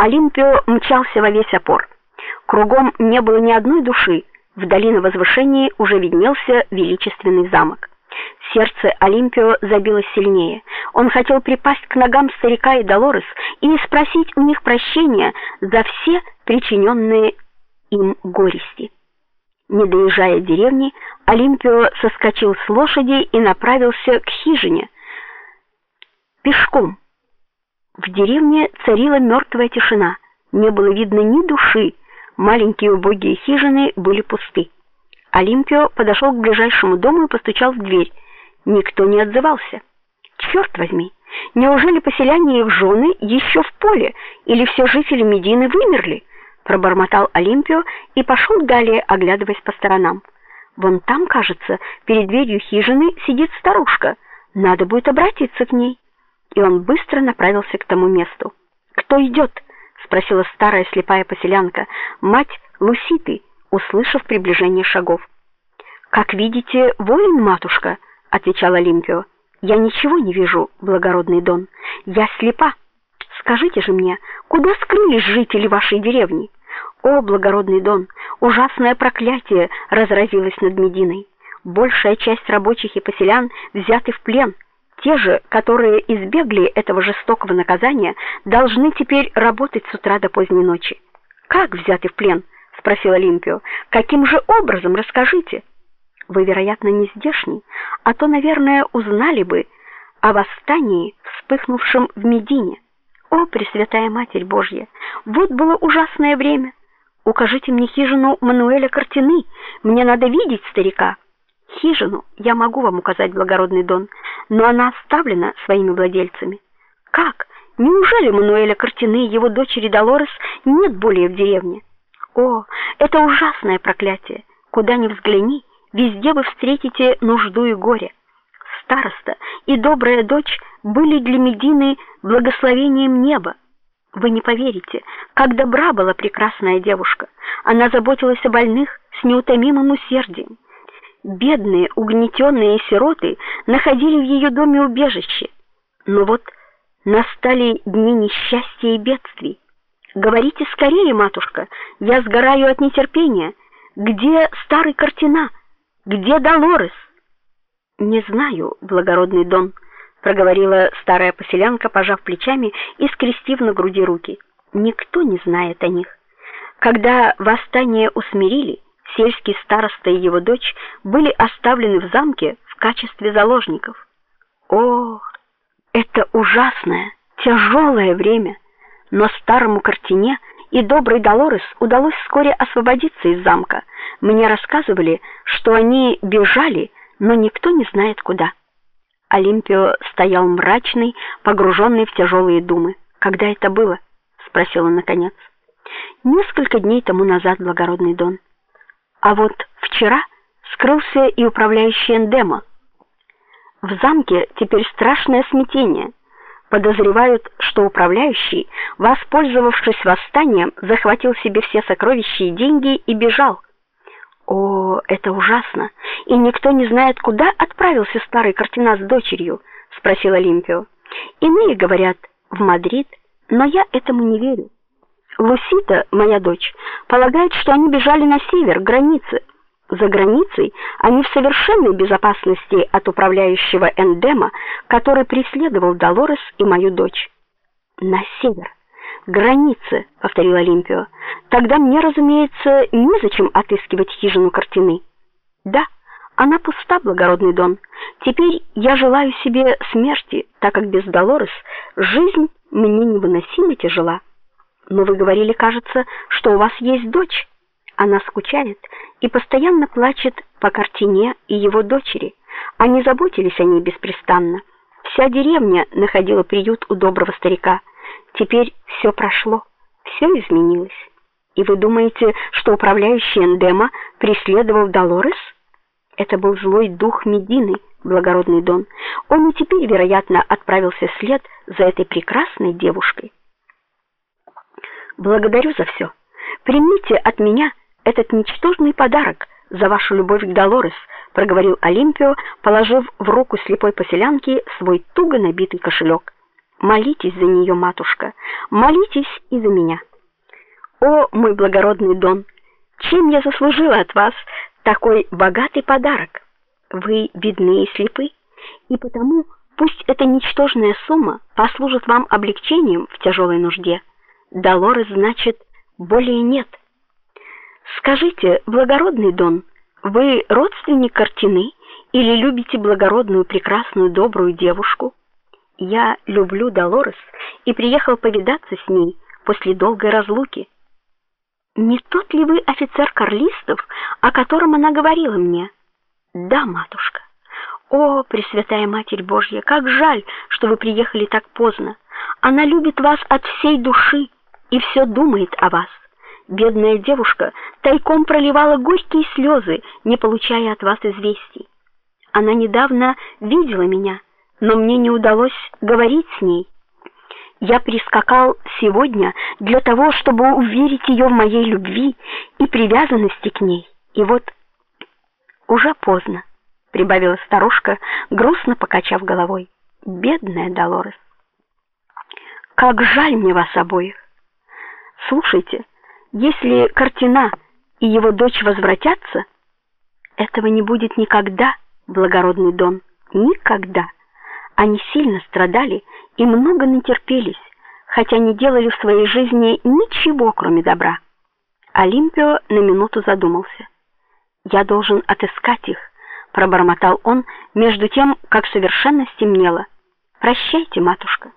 Олимпио мчался во весь опор. Кругом не было ни одной души. Вдали на возвышении уже виднелся величественный замок. Сердце Олимпио забилось сильнее. Он хотел припасть к ногам старика и Долорес и спросить у них прощения за все причиненные им горести. Не доезжая деревни, Олимпио соскочил с лошади и направился к хижине пешком. В деревне царила мертвая тишина. Не было видно ни души. Маленькие убогие хижины были пусты. Олимпио подошел к ближайшему дому и постучал в дверь. Никто не отзывался. Черт возьми, неужели поселяне их жены еще в поле, или все жители Медины вымерли? пробормотал Олимпио и пошел далее, оглядываясь по сторонам. Вон там, кажется, перед дверью хижины сидит старушка. Надо будет обратиться к ней. И он быстро направился к тому месту. Кто идет?» — спросила старая слепая поселянка, мать Луситы, услышав приближение шагов. Как видите, воин, матушка, отвечала Олимпио. Я ничего не вижу, благородный Дон. Я слепа. Скажите же мне, куда скрылись жители вашей деревни? О, благородный Дон, ужасное проклятие разразилось над Мединой. Большая часть рабочих и поселян взяты в плен. Те же, которые избегли этого жестокого наказания, должны теперь работать с утра до поздней ночи. Как взяты в плен? спросил Олимпио. Каким же образом, расскажите? Вы, вероятно, не здешний, а то, наверное, узнали бы о восстании, вспыхнувшем в Медине. О, Пресвятая Матерь Божья, вот было ужасное время. Укажите мне хижину Мануэля Картины. Мне надо видеть старика. Хижину я могу вам указать, благородный Дон, но она оставлена своими владельцами. Как? Неужели Мануэля Картины и его дочери Долорес нет более в деревне? О, это ужасное проклятие. Куда ни взгляни, везде вы встретите нужду и горе. Староста и добрая дочь были для Медины благословением неба. Вы не поверите, как добра была прекрасная девушка. Она заботилась о больных с неутомимым усердием. Бедные, угнетенные сироты находили в ее доме убежище. Но вот настали дни несчастья и бедствий. Говорите скорее, матушка, я сгораю от нетерпения. Где старый Картина? Где Долорес? Не знаю, благородный Дон проговорила старая поселянка, пожав плечами и скрестив на груди руки. Никто не знает о них. Когда восстание усмирили, сельский староста и его дочь были оставлены в замке в качестве заложников. О, это ужасное, тяжелое время, но старому Картине и доброй Долорес удалось вскоре освободиться из замка. Мне рассказывали, что они бежали, но никто не знает куда. Олимпио стоял мрачный, погруженный в тяжелые думы. Когда это было? спросил он наконец. Несколько дней тому назад, благородный Дон. А вот вчера скрылся и управляющий Эндемо. В замке теперь страшное смятение. Подозревают, что управляющий, воспользовавшись восстанием, захватил себе все сокровища и деньги и бежал. О, это ужасно. И никто не знает, куда отправился старый Картина с дочерью, спросил Олимпио. Иные говорят, в Мадрид, но я этому не верю. Лусита, моя дочь, полагает, что они бежали на север, к границе. За границей они в совершенной безопасности от управляющего Эндема, который преследовал Долорес и мою дочь. На север границы, повторил Олимпио. Тогда мне, разумеется, незачем отыскивать хижину картины. Да, она пуста, благородный Дон. Теперь я желаю себе смерти, так как без Долорес жизнь мне невыносимо тяжела. Но вы говорили, кажется, что у вас есть дочь. Она скучает и постоянно плачет по картине и его дочери. Они заботились о ней беспрестанно. Вся деревня находила приют у доброго старика. Теперь все прошло, все изменилось. И вы думаете, что управляющий Эндема преследовал Долорес? Это был злой дух Медины, благородный Дон. Он и теперь, вероятно, отправился вслед за этой прекрасной девушкой. Благодарю за все. Примите от меня этот ничтожный подарок за вашу любовь к Долорес, проговорил Олимпио, положив в руку слепой поселянки свой туго набитый кошелек. Молитесь за нее, матушка, молитесь и за меня. О, мой благородный Дон, чем я заслужила от вас такой богатый подарок? Вы бедны и слепы, и потому пусть эта ничтожная сумма послужит вам облегчением в тяжелой нужде. Долорес значит более нет. Скажите, благородный Дон, вы родственник картины или любите благородную, прекрасную, добрую девушку? Я люблю Долорес и приехал повидаться с ней после долгой разлуки. Не тот ли вы офицер карлистов, о котором она говорила мне? Да, матушка. О, Пресвятая Матерь Божья, как жаль, что вы приехали так поздно. Она любит вас от всей души и все думает о вас. Бедная девушка тайком проливала горькие слезы, не получая от вас известий. Она недавно видела меня, но мне не удалось говорить с ней. Я прискакал сегодня для того, чтобы уверить ее в моей любви и привязанности к ней. И вот уже поздно, прибавила старушка, грустно покачав головой. Бедная Долорес. Как жаль мне вас обоих. Слушайте, если Картина и его дочь возвратятся, этого не будет никогда, благородный Дон, никогда. Они сильно страдали и много натерпелись, хотя не делали в своей жизни ничего, кроме добра. Олимпио на минуту задумался. Я должен отыскать их, пробормотал он между тем, как совершенно стемнело. Прощайте, матушка.